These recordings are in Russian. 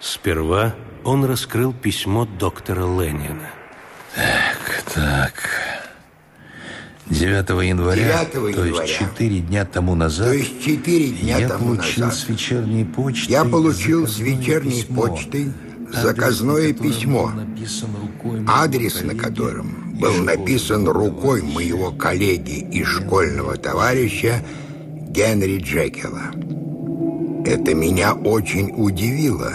Сперва он раскрыл письмо доктора Ленина. Так, так. 9 января, 9 то января. есть 4 дня тому назад, То есть четыре дня я тому получил назад с вечерней почты я получил с заказное вечерней письмо, почты адрес заказное на котором письмо, адрес на котором был написан рукой моего коллеги и школьного товарища Генри Джекела. Это меня очень удивило,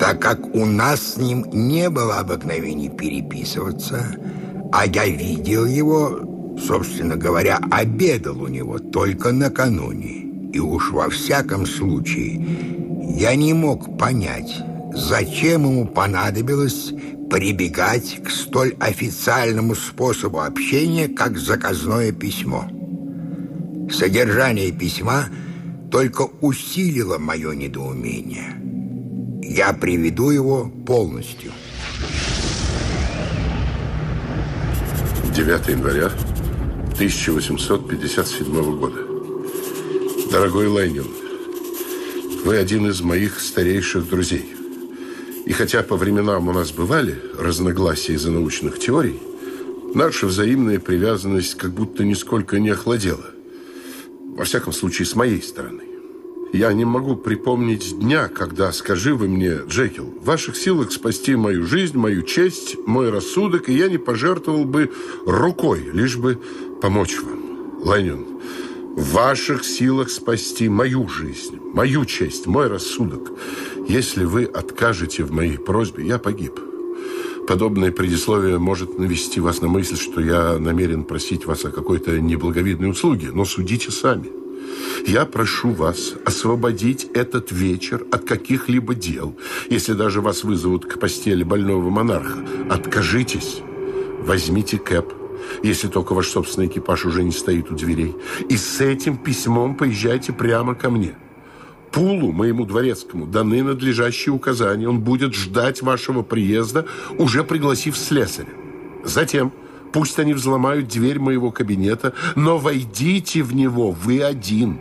так как у нас с ним не было обыкновений переписываться, а я видел его, собственно говоря, обедал у него только накануне. И уж во всяком случае я не мог понять, зачем ему понадобилось прибегать к столь официальному способу общения, как заказное письмо. Содержание письма только усилило мое недоумение. Я приведу его полностью. 9 января 1857 года. Дорогой Ленин, вы один из моих старейших друзей. И хотя по временам у нас бывали разногласия из-за научных теорий, наша взаимная привязанность как будто нисколько не охладела. Во всяком случае, с моей стороны. Я не могу припомнить дня, когда, скажи вы мне, Джекил, в ваших силах спасти мою жизнь, мою честь, мой рассудок, и я не пожертвовал бы рукой, лишь бы помочь вам. Ленин, в ваших силах спасти мою жизнь, мою честь, мой рассудок. Если вы откажете в моей просьбе, я погиб. Подобное предисловие может навести вас на мысль, что я намерен просить вас о какой-то неблаговидной услуге, но судите сами. Я прошу вас освободить этот вечер от каких-либо дел. Если даже вас вызовут к постели больного монарха, откажитесь. Возьмите кэп, если только ваш собственный экипаж уже не стоит у дверей. И с этим письмом поезжайте прямо ко мне. Пулу, моему дворецкому, даны надлежащие указания. Он будет ждать вашего приезда, уже пригласив слесаря. Затем пусть они взломают дверь моего кабинета, но войдите в него вы один.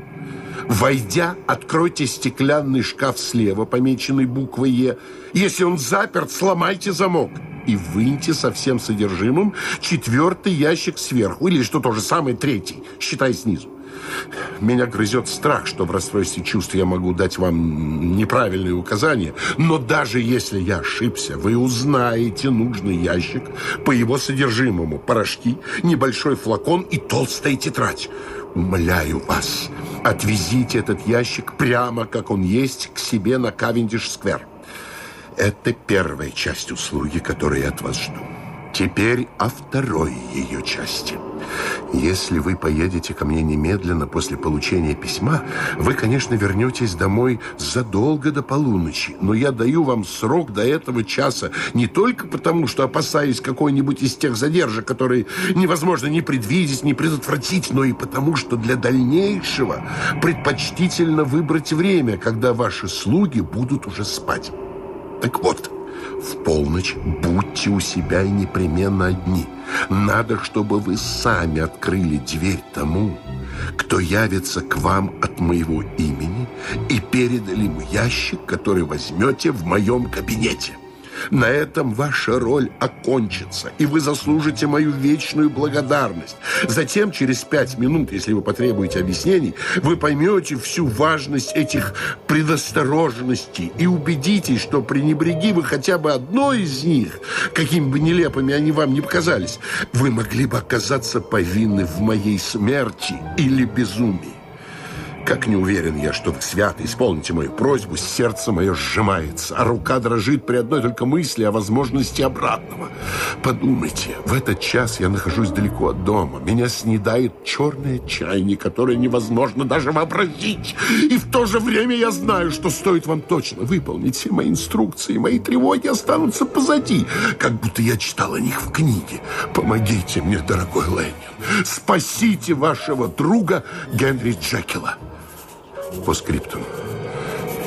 Войдя, откройте стеклянный шкаф слева, помеченный буквой «Е». Если он заперт, сломайте замок и выньте со всем содержимым четвертый ящик сверху, или, что то же самое, третий, считай снизу. Меня грызет страх, что в расстройстве чувств я могу дать вам неправильные указания, но даже если я ошибся, вы узнаете нужный ящик по его содержимому. Порошки, небольшой флакон и толстая тетрадь. Умоляю вас, отвезите этот ящик прямо, как он есть, к себе на Кавендиш-сквер. Это первая часть услуги, которую я от вас жду. Теперь о второй ее части. Если вы поедете ко мне немедленно после получения письма, вы, конечно, вернетесь домой задолго до полуночи, но я даю вам срок до этого часа не только потому, что опасаюсь какой-нибудь из тех задержек, которые невозможно ни предвидеть, ни предотвратить, но и потому, что для дальнейшего предпочтительно выбрать время, когда ваши слуги будут уже спать. Так вот, в полночь будьте у себя и непременно одни. Надо, чтобы вы сами открыли дверь тому, кто явится к вам от моего имени, и передали ему ящик, который возьмете в моем кабинете. На этом ваша роль окончится, и вы заслужите мою вечную благодарность. Затем, через пять минут, если вы потребуете объяснений, вы поймете всю важность этих предосторожностей и убедитесь, что пренебреги вы хотя бы одной из них, какими бы нелепыми они вам не показались, вы могли бы оказаться повинны в моей смерти или безумии. Как не уверен я, что вы свято исполните мою просьбу, сердце мое сжимается, а рука дрожит при одной только мысли о возможности обратного. Подумайте, в этот час я нахожусь далеко от дома. Меня снедает черное отчаяние, которое невозможно даже вообразить. И в то же время я знаю, что стоит вам точно выполнить все мои инструкции. Мои тревоги останутся позади, как будто я читал о них в книге. Помогите мне, дорогой Ленин. Спасите вашего друга Генри Джекила. По скриптум.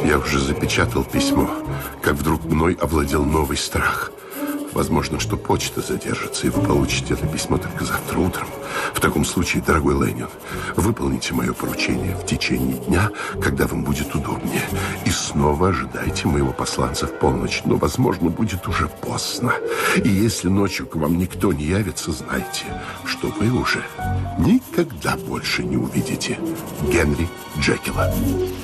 Я уже запечатал письмо, как вдруг мной овладел новый страх. Возможно, что почта задержится, и вы получите это письмо только завтра утром. В таком случае, дорогой Ленин, выполните мое поручение в течение дня, когда вам будет удобнее. И снова ожидайте моего посланца в полночь, но, возможно, будет уже поздно. И если ночью к вам никто не явится, знайте, что вы уже никогда больше не увидите Генри Джекила.